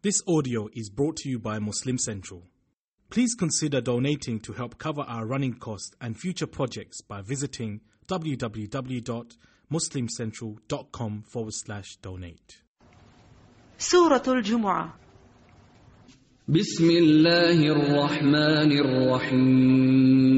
This audio is brought to you by Muslim Central. Please consider donating to help cover our running costs and future projects by visiting www.muslimcentral.com forward slash donate. Surah Al-Jumu'ah Bismillahir Rahmanir Rahim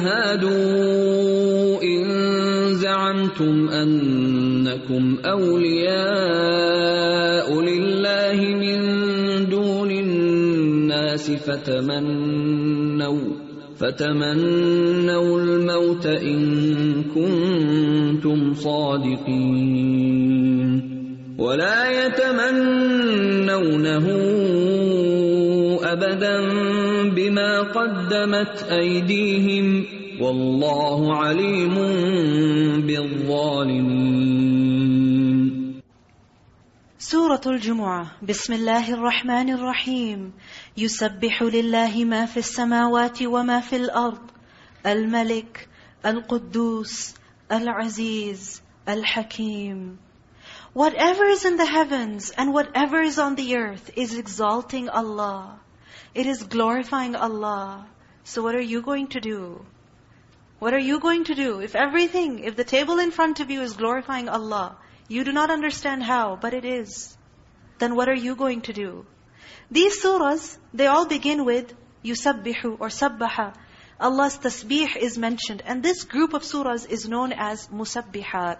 هادوا إن زعمتم أنكم أولياء لله من دون الناس فتمنوا فتمنوا الموت إن كنتم صادقين ولا يتمنونه أبدا بما قدمت أيديهم والله عليم بالظالمين. سورة الجمعة. بسم الله الرحمن الرحيم. يسبح لله ما في السماوات وما في الأرض. الملك القدوس العزيز الحكيم. Whatever is in the heavens and whatever is on the earth is exalting Allah. It is glorifying Allah. So what are you going to do? What are you going to do? If everything, if the table in front of you is glorifying Allah, you do not understand how, but it is. Then what are you going to do? These surahs, they all begin with yusabbihu or sabbaha. Allah's tasbih is mentioned. And this group of surahs is known as musabbihat.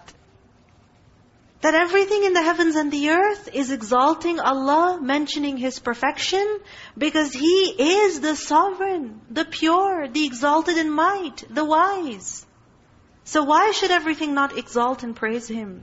That everything in the heavens and the earth is exalting Allah, mentioning His perfection, because He is the sovereign, the pure, the exalted in might, the wise. So why should everything not exalt and praise Him?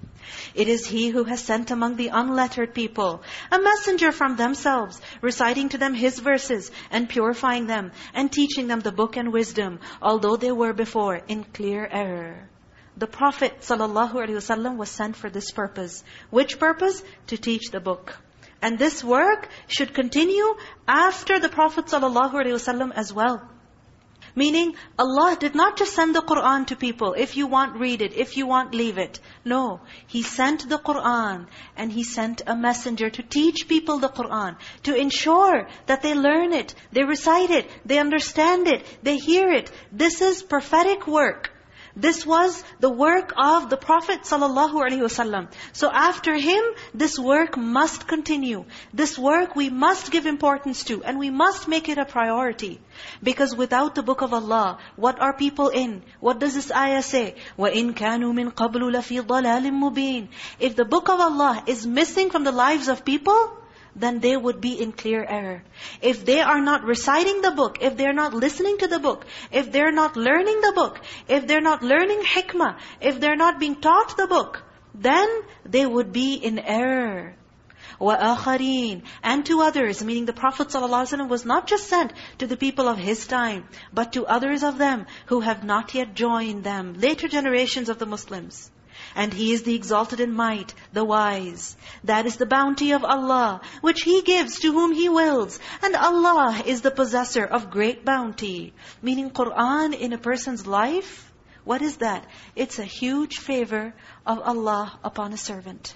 It is He who has sent among the unlettered people a messenger from themselves, reciting to them His verses and purifying them and teaching them the book and wisdom, although they were before in clear error. The Prophet ﷺ was sent for this purpose. Which purpose? To teach the book. And this work should continue after the Prophet ﷺ as well. Meaning, Allah did not just send the Qur'an to people. If you want, read it. If you want, leave it. No. He sent the Qur'an and He sent a messenger to teach people the Qur'an. To ensure that they learn it, they recite it, they understand it, they hear it. This is prophetic work. This was the work of the Prophet ﷺ. So after him, this work must continue. This work we must give importance to and we must make it a priority. Because without the book of Allah, what are people in? What does this ayah say? وَإِن كَانُوا مِن قَبْلُ لَفِي ضَلَالٍ مُبِينٍ If the book of Allah is missing from the lives of people, then they would be in clear error. If they are not reciting the book, if they're not listening to the book, if they're not learning the book, if they're not learning hikmah, if they're not being taught the book, then they would be in error. وَآخَرِينَ And to others, meaning the Prophet ﷺ was not just sent to the people of his time, but to others of them who have not yet joined them, later generations of the Muslims. And He is the exalted in might, the wise. That is the bounty of Allah, which He gives to whom He wills. And Allah is the possessor of great bounty. Meaning Qur'an in a person's life, what is that? It's a huge favor of Allah upon a servant.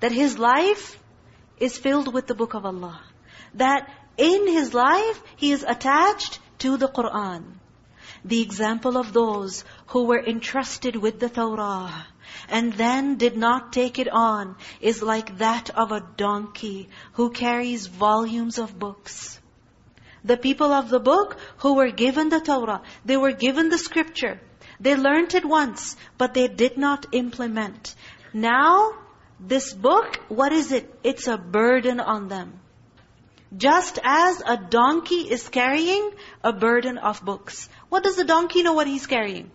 That his life is filled with the book of Allah. That in his life, he is attached to the Qur'an. The example of those who were entrusted with the Torah and then did not take it on is like that of a donkey who carries volumes of books. The people of the book who were given the Torah, they were given the scripture. They learned it once, but they did not implement. Now, this book, what is it? It's a burden on them. Just as a donkey is carrying a burden of books. What does the donkey know what he's carrying?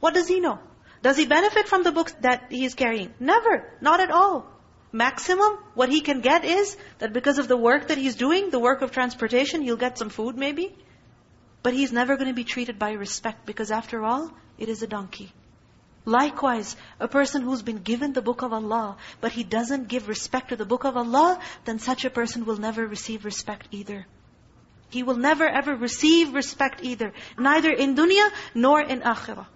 What does he know? Does he benefit from the books that he is carrying? Never. Not at all. Maximum, what he can get is that because of the work that he's doing, the work of transportation, he'll get some food maybe. But he's never going to be treated by respect because after all, it is a donkey. Likewise, a person who's been given the book of Allah, but he doesn't give respect to the book of Allah, then such a person will never receive respect either. He will never ever receive respect either. Neither in dunya nor in akhirah.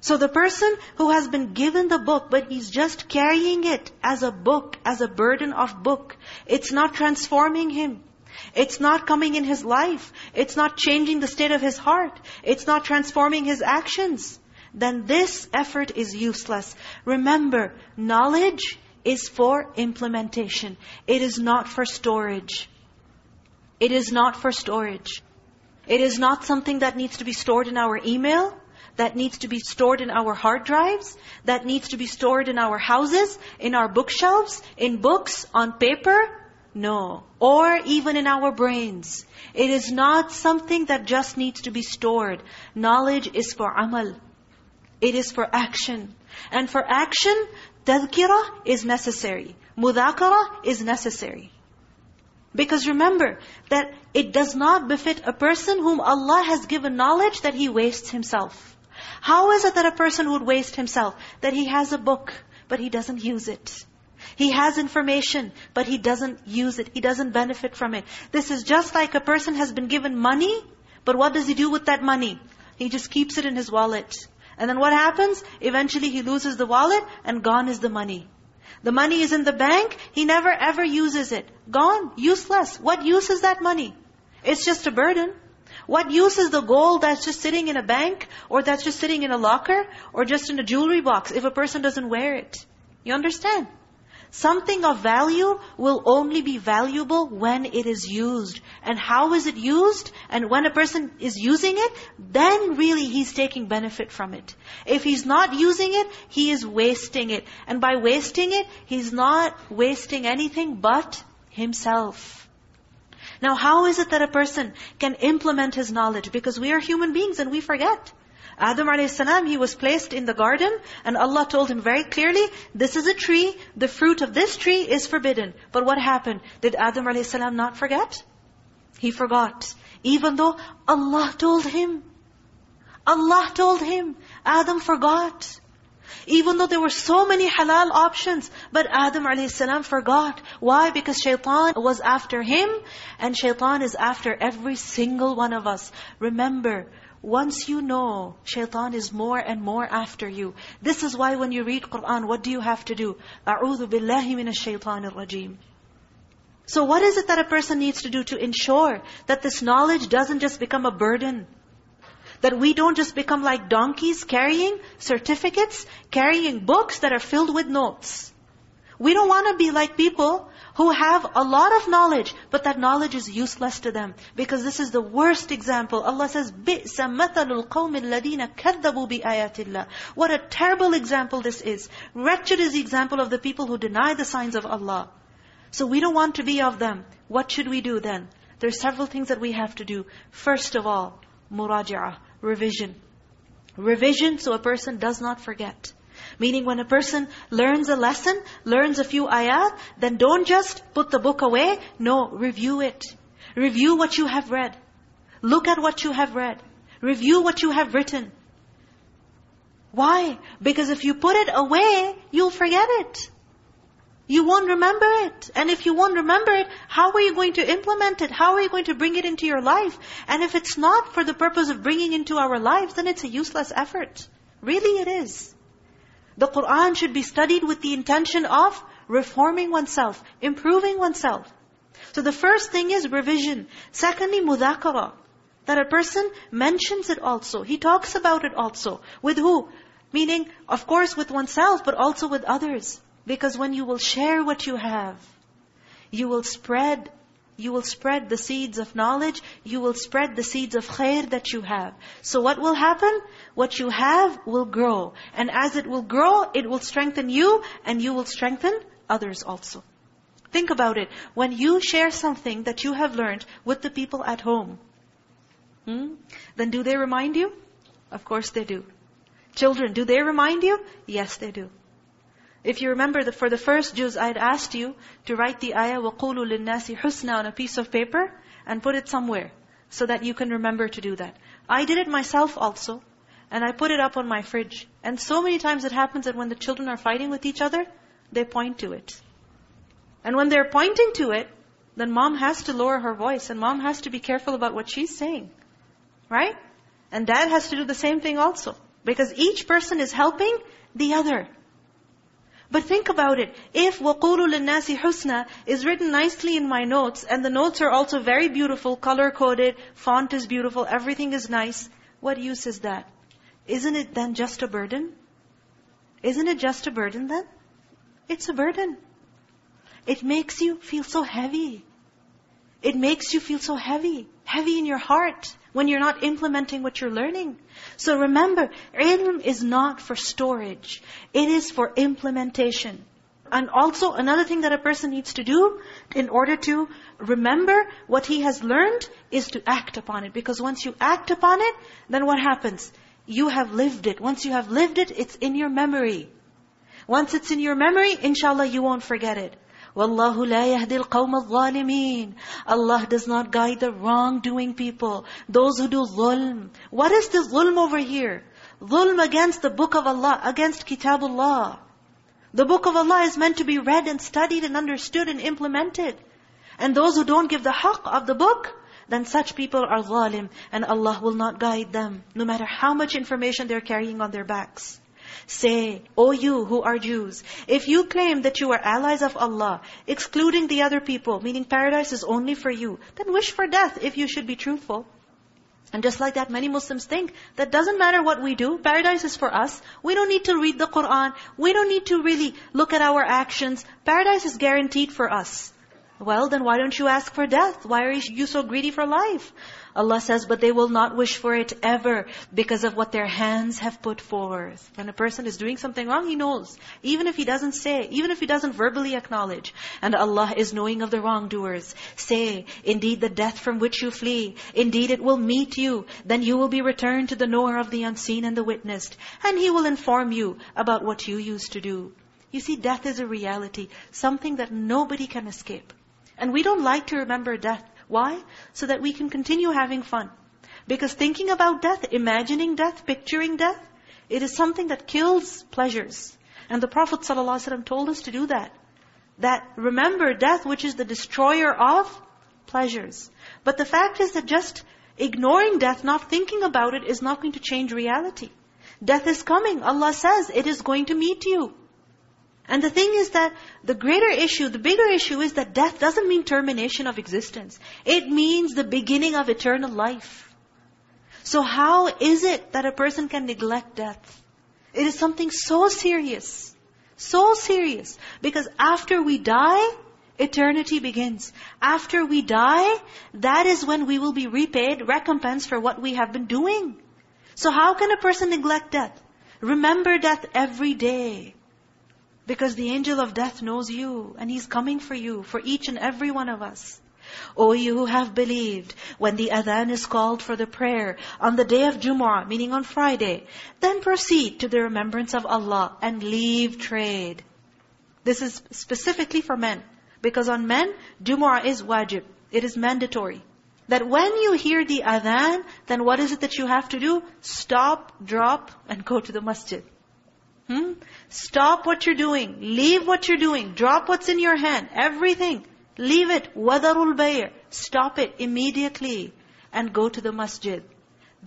So the person who has been given the book, but he's just carrying it as a book, as a burden of book. It's not transforming him. It's not coming in his life. It's not changing the state of his heart. It's not transforming his actions. Then this effort is useless. Remember, knowledge is for implementation. It is not for storage. It is not for storage. It is not something that needs to be stored in our email, that needs to be stored in our hard drives, that needs to be stored in our houses, in our bookshelves, in books, on paper. No. Or even in our brains. It is not something that just needs to be stored. Knowledge is for amal. It is for action. And for action, tadhkirah is necessary. Mudhakara is necessary. Because remember that it does not befit a person whom Allah has given knowledge that he wastes himself. How is it that a person would waste himself? That he has a book, but he doesn't use it. He has information, but he doesn't use it. He doesn't benefit from it. This is just like a person has been given money, but what does he do with that money? He just keeps it in his wallet. And then what happens? Eventually he loses the wallet and gone is the money. The money is in the bank, he never ever uses it. Gone, useless. What use is that money? It's just a burden. What use is the gold that's just sitting in a bank or that's just sitting in a locker or just in a jewelry box if a person doesn't wear it? You understand? Something of value will only be valuable when it is used. And how is it used? And when a person is using it, then really he's taking benefit from it. If he's not using it, he is wasting it. And by wasting it, he's not wasting anything but himself. Now how is it that a person can implement his knowledge? Because we are human beings and we forget. Adam a.s., he was placed in the garden and Allah told him very clearly, this is a tree, the fruit of this tree is forbidden. But what happened? Did Adam a.s. not forget? He forgot. Even though Allah told him. Allah told him. Adam forgot. Even though there were so many halal options, but Adam a.s. forgot. Why? Because shaitan was after him, and shaitan is after every single one of us. Remember, once you know, shaitan is more and more after you. This is why when you read Qur'an, what do you have to do? أَعُوذُ بِاللَّهِ مِنَ الشَّيْطَانِ الرَّجِيمِ So what is it that a person needs to do to ensure that this knowledge doesn't just become a burden? That we don't just become like donkeys carrying certificates, carrying books that are filled with notes. We don't want to be like people who have a lot of knowledge, but that knowledge is useless to them. Because this is the worst example. Allah says, بِئْسَ مَثَلُ الْقَوْمِ الَّذِينَ كَذَّبُوا بِآيَاتِ اللَّهِ What a terrible example this is. Wretched is the example of the people who deny the signs of Allah. So we don't want to be of them. What should we do then? There are several things that we have to do. First of all, muraja'ah, revision. Revision so a person does not forget. Meaning when a person learns a lesson, learns a few ayat, then don't just put the book away. No, review it. Review what you have read. Look at what you have read. Review what you have written. Why? Because if you put it away, you'll forget it. You won't remember it. And if you won't remember it, how are you going to implement it? How are you going to bring it into your life? And if it's not for the purpose of bringing into our lives, then it's a useless effort. Really it is. The Qur'an should be studied with the intention of reforming oneself, improving oneself. So the first thing is revision. Secondly, mudhakara. That a person mentions it also. He talks about it also. With who? Meaning, of course, with oneself, but also with others. Because when you will share what you have, you will spread you will spread the seeds of knowledge. You will spread the seeds of khair that you have. So what will happen? What you have will grow. And as it will grow, it will strengthen you and you will strengthen others also. Think about it. When you share something that you have learned with the people at home, hmm, then do they remind you? Of course they do. Children, do they remind you? Yes, they do. If you remember, the, for the first juz, I had asked you to write the ayah, وَقُولُوا لِلنَّاسِ husna on a piece of paper and put it somewhere so that you can remember to do that. I did it myself also. And I put it up on my fridge. And so many times it happens that when the children are fighting with each other, they point to it. And when they're pointing to it, then mom has to lower her voice and mom has to be careful about what she's saying. Right? And dad has to do the same thing also. Because each person is helping the other. But think about it. If وَقُولُوا لِلنَّاسِ حُسْنًا is written nicely in my notes, and the notes are also very beautiful, color-coded, font is beautiful, everything is nice, what use is that? Isn't it then just a burden? Isn't it just a burden then? It's a burden. It makes you feel so heavy. It makes you feel so heavy. Heavy in your heart when you're not implementing what you're learning. So remember, ilm is not for storage. It is for implementation. And also another thing that a person needs to do in order to remember what he has learned is to act upon it. Because once you act upon it, then what happens? You have lived it. Once you have lived it, it's in your memory. Once it's in your memory, inshallah you won't forget it. Wallahu la yahdil qawm al-zalimin. Allah does not guide the wrongdoing people, those who do zulm. What is this zulm over here? Zulm against the book of Allah, against Kitabullah. The book of Allah is meant to be read and studied and understood and implemented. And those who don't give the haqq of the book, then such people are zalim and Allah will not guide them, no matter how much information they're carrying on their backs. Say, O you who are Jews, if you claim that you are allies of Allah, excluding the other people, meaning paradise is only for you, then wish for death if you should be truthful. And just like that, many Muslims think that doesn't matter what we do, paradise is for us. We don't need to read the Qur'an. We don't need to really look at our actions. Paradise is guaranteed for us. Well, then why don't you ask for death? Why are you so greedy for life? Allah says, but they will not wish for it ever because of what their hands have put forth. When a person is doing something wrong, he knows. Even if he doesn't say, even if he doesn't verbally acknowledge. And Allah is knowing of the wrongdoers. Say, indeed the death from which you flee, indeed it will meet you. Then you will be returned to the knower of the unseen and the witnessed. And He will inform you about what you used to do. You see, death is a reality. Something that nobody can escape. And we don't like to remember death. Why? So that we can continue having fun. Because thinking about death, imagining death, picturing death, it is something that kills pleasures. And the Prophet ﷺ told us to do that. That remember death, which is the destroyer of pleasures. But the fact is that just ignoring death, not thinking about it, is not going to change reality. Death is coming. Allah says, it is going to meet you. And the thing is that the greater issue, the bigger issue is that death doesn't mean termination of existence. It means the beginning of eternal life. So how is it that a person can neglect death? It is something so serious. So serious. Because after we die, eternity begins. After we die, that is when we will be repaid, recompense for what we have been doing. So how can a person neglect death? Remember death every day. Because the angel of death knows you and he's coming for you, for each and every one of us. O you who have believed, when the adhan is called for the prayer on the day of Jumu'ah, meaning on Friday, then proceed to the remembrance of Allah and leave trade. This is specifically for men. Because on men, Jumu'ah is wajib. It is mandatory. That when you hear the adhan, then what is it that you have to do? Stop, drop, and go to the masjid. Hmm? Stop what you're doing. Leave what you're doing. Drop what's in your hand. Everything. Leave it. وَذَرُوا الْبَيْعِ Stop it immediately and go to the masjid.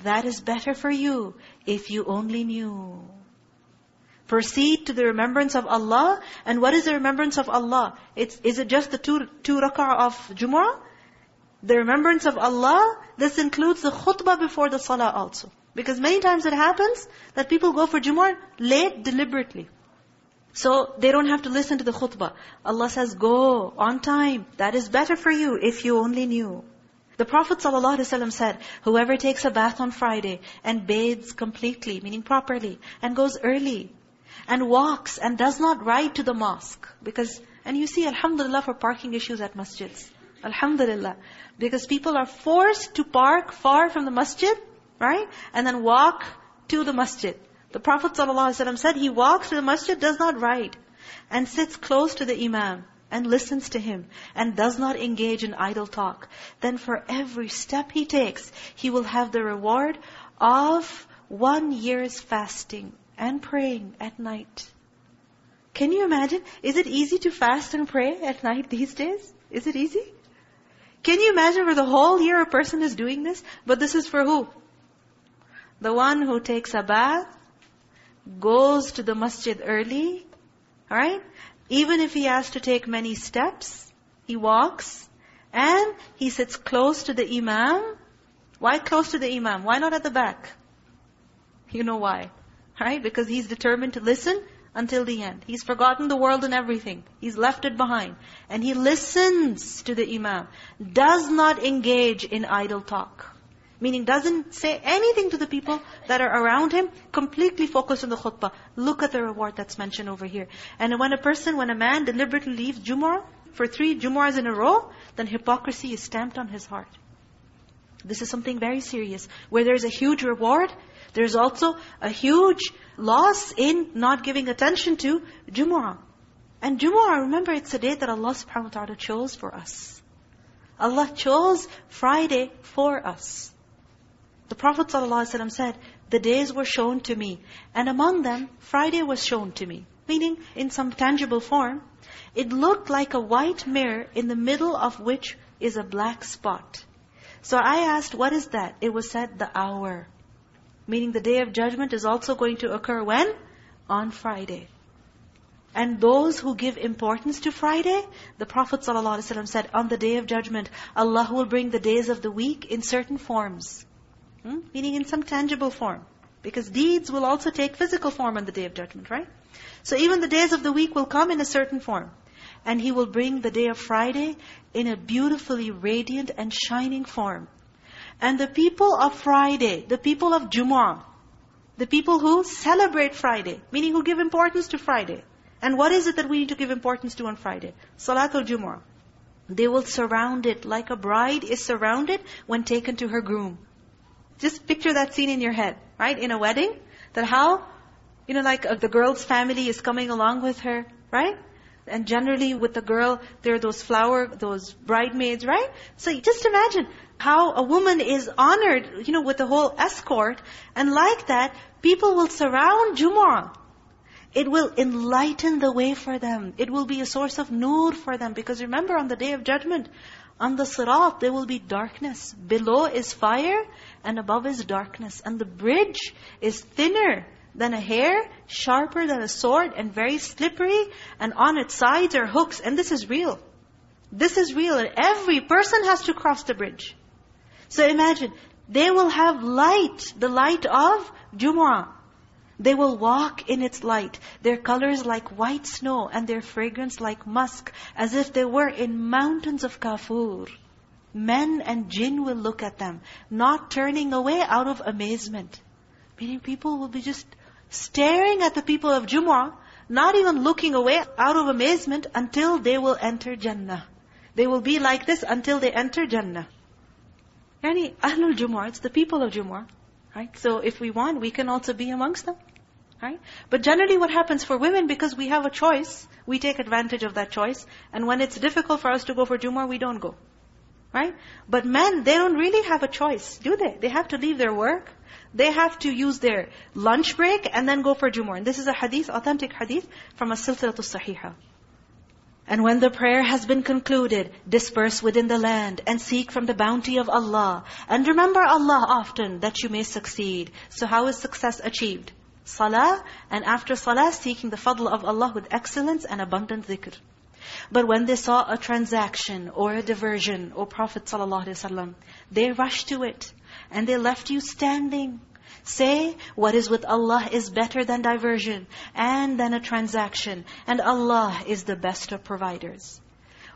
That is better for you if you only knew. Proceed to the remembrance of Allah. And what is the remembrance of Allah? It's, is it just the two, two rak'ah of Jumu'ah? The remembrance of Allah, this includes the khutbah before the salah also. Because many times it happens that people go for Jumu'ah late deliberately. So they don't have to listen to the khutbah. Allah says, go on time. That is better for you if you only knew. The Prophet ﷺ said, whoever takes a bath on Friday and bathes completely, meaning properly, and goes early, and walks and does not ride to the mosque. Because, and you see, alhamdulillah for parking issues at masjids. Alhamdulillah. Because people are forced to park far from the masjid, right? And then walk to the masjid. The Prophet ﷺ said, he walks to the masjid, does not ride, and sits close to the imam, and listens to him, and does not engage in idle talk. Then for every step he takes, he will have the reward of one year's fasting and praying at night. Can you imagine? Is it easy to fast and pray at night these days? Is it easy? Can you imagine for the whole year a person is doing this? But this is for who? The one who takes a bath, goes to the masjid early, alright? Even if he has to take many steps, he walks, and he sits close to the imam. Why close to the imam? Why not at the back? You know why. Right? Because he's determined to listen until the end. He's forgotten the world and everything. He's left it behind. And he listens to the imam. Does not engage in idle talk. Meaning doesn't say anything to the people that are around him, completely focused on the khutbah. Look at the reward that's mentioned over here. And when a person, when a man deliberately leaves Jumu'ah, for three Jumu'ahs in a row, then hypocrisy is stamped on his heart. This is something very serious. Where there's a huge reward, there's also a huge loss in not giving attention to Jumu'ah. And Jumu'ah, remember, it's a day that Allah subhanahu wa ta'ala chose for us. Allah chose Friday for us. The Prophet ﷺ said, the days were shown to me. And among them, Friday was shown to me. Meaning, in some tangible form, it looked like a white mirror in the middle of which is a black spot. So I asked, what is that? It was said, the hour. Meaning the day of judgment is also going to occur when? On Friday. And those who give importance to Friday, the Prophet ﷺ said, on the day of judgment, Allah will bring the days of the week in certain forms. Hmm? Meaning in some tangible form. Because deeds will also take physical form on the day of judgment, right? So even the days of the week will come in a certain form. And He will bring the day of Friday in a beautifully radiant and shining form. And the people of Friday, the people of Jumu'ah, the people who celebrate Friday, meaning who give importance to Friday. And what is it that we need to give importance to on Friday? Salatul Jumu'ah. They will surround it like a bride is surrounded when taken to her groom. Just picture that scene in your head, right? In a wedding, that how, you know, like uh, the girl's family is coming along with her, right? And generally with the girl, there are those flower, those bridesmaids, right? So just imagine how a woman is honored, you know, with the whole escort. And like that, people will surround Jumu'ah. It will enlighten the way for them. It will be a source of nur for them. Because remember, on the Day of Judgment, on the sirat, there will be darkness. Below is fire, and above is darkness. And the bridge is thinner than a hair, sharper than a sword, and very slippery, and on its sides are hooks. And this is real. This is real, and every person has to cross the bridge. So imagine, they will have light, the light of Jumu'ah. They will walk in its light, their colors like white snow, and their fragrance like musk, as if they were in mountains of kafur. Men and jinn will look at them, not turning away out of amazement. Meaning people will be just staring at the people of Jumu'ah, not even looking away out of amazement until they will enter Jannah. They will be like this until they enter Jannah. Yani, Ahlul Jumu'ah, it's the people of Jumu'ah. Right? So if we want, we can also be amongst them. Right? But generally what happens for women, because we have a choice, we take advantage of that choice. And when it's difficult for us to go for Jumu'ah, we don't go. Right? But men, they don't really have a choice, do they? They have to leave their work. They have to use their lunch break and then go for Jumu'ah. And this is a hadith, authentic hadith from a silsilatul sahiha. And when the prayer has been concluded, disperse within the land and seek from the bounty of Allah. And remember Allah often that you may succeed. So how is success achieved? Salah, and after salah, seeking the fadl of Allah with excellence and abundant dhikr. But when they saw a transaction or a diversion, O Prophet ﷺ, they rushed to it and they left you standing. Say, what is with Allah is better than diversion and than a transaction. And Allah is the best of providers.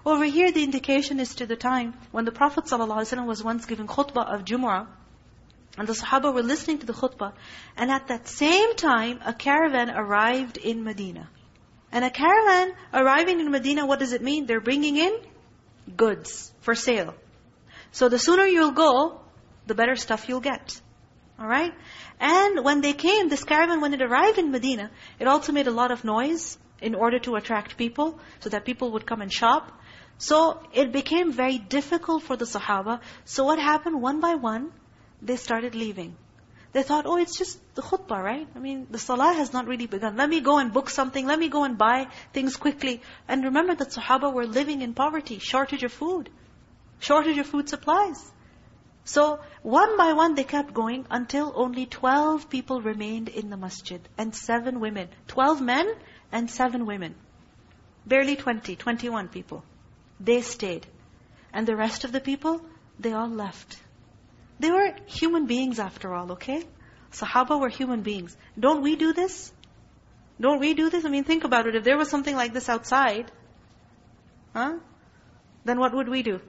Over here, the indication is to the time when the Prophet ﷺ was once giving khutbah of Jumu'ah. And the Sahaba were listening to the khutbah. And at that same time, a caravan arrived in Medina. And a caravan arriving in Medina, what does it mean? They're bringing in goods for sale. So the sooner you'll go, the better stuff you'll get. All right? And when they came, this caravan, when it arrived in Medina, it also made a lot of noise in order to attract people, so that people would come and shop. So it became very difficult for the Sahaba. So what happened? One by one, they started leaving. They thought, oh, it's just the khutbah, right? I mean, the salah has not really begun. Let me go and book something. Let me go and buy things quickly. And remember that Sahaba were living in poverty, shortage of food, shortage of food supplies. So one by one they kept going until only 12 people remained in the masjid and seven women. 12 men and seven women. Barely 20, 21 people. They stayed. And the rest of the people, they all left. They were human beings after all, okay? Sahaba were human beings. Don't we do this? Don't we do this? I mean, think about it. If there was something like this outside, huh? Then what would we do?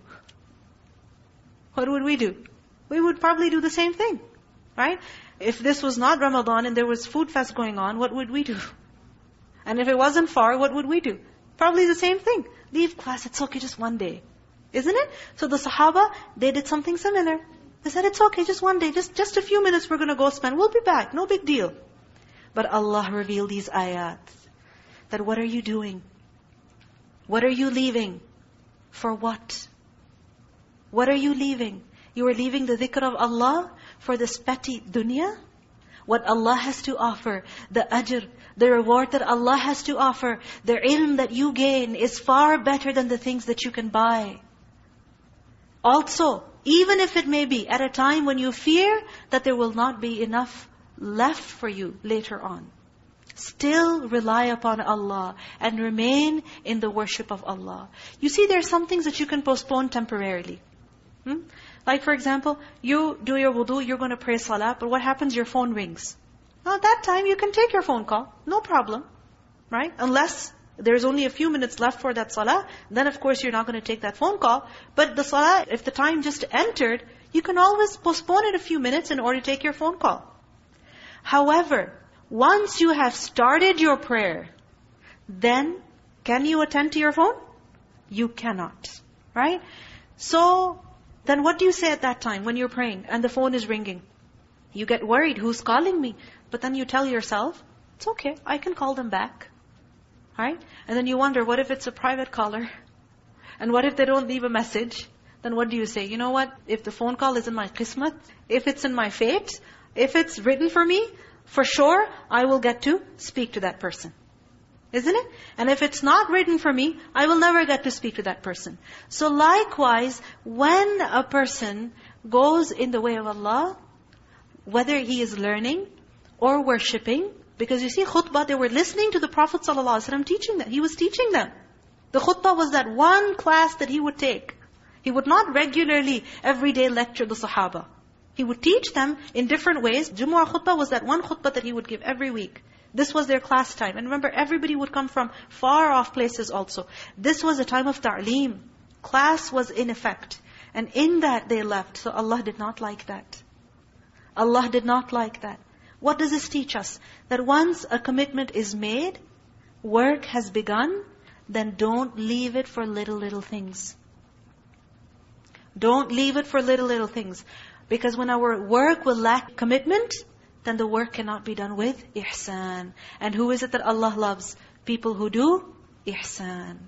What would we do? We would probably do the same thing, right? If this was not Ramadan and there was food fest going on, what would we do? And if it wasn't far, what would we do? Probably the same thing. Leave class, it's okay, just one day. Isn't it? So the Sahaba, they did something similar. They said, it's okay, just one day, just, just a few minutes we're going to go spend. We'll be back, no big deal. But Allah revealed these ayat. That what are you doing? What are you leaving? For what? What are you leaving? You are leaving the dhikr of Allah for this petty dunya? What Allah has to offer, the ajr, the reward that Allah has to offer, the ilm that you gain is far better than the things that you can buy. Also, even if it may be at a time when you fear that there will not be enough left for you later on. Still rely upon Allah and remain in the worship of Allah. You see, there are some things that you can postpone temporarily. Hmm? Like for example, you do your wudu, you're going to pray salah, but what happens? Your phone rings. Now at that time, you can take your phone call. No problem. Right? Unless there's only a few minutes left for that salah, then of course you're not going to take that phone call. But the salah, if the time just entered, you can always postpone it a few minutes in order to take your phone call. However, once you have started your prayer, then can you attend to your phone? You cannot. Right? So, then what do you say at that time when you're praying and the phone is ringing? You get worried, who's calling me? But then you tell yourself, it's okay, I can call them back. Right? And then you wonder, what if it's a private caller? And what if they don't leave a message? Then what do you say? You know what? If the phone call is in my qismat, if it's in my fate, if it's written for me, for sure, I will get to speak to that person. Isn't it? And if it's not written for me, I will never get to speak to that person. So likewise, when a person goes in the way of Allah, whether he is learning or worshipping, because you see khutbah, they were listening to the Prophet ﷺ teaching them. He was teaching them. The khutbah was that one class that he would take. He would not regularly, every day lecture the Sahaba. He would teach them in different ways. Jumu'ah khutbah was that one khutbah that he would give every week. This was their class time. And remember, everybody would come from far off places also. This was a time of ta'aleem. Class was in effect. And in that they left. So Allah did not like that. Allah did not like that. What does this teach us? That once a commitment is made, work has begun, then don't leave it for little, little things. Don't leave it for little, little things. Because when our work will lack commitment, then the work cannot be done with ihsan. And who is it that Allah loves? People who do ihsan.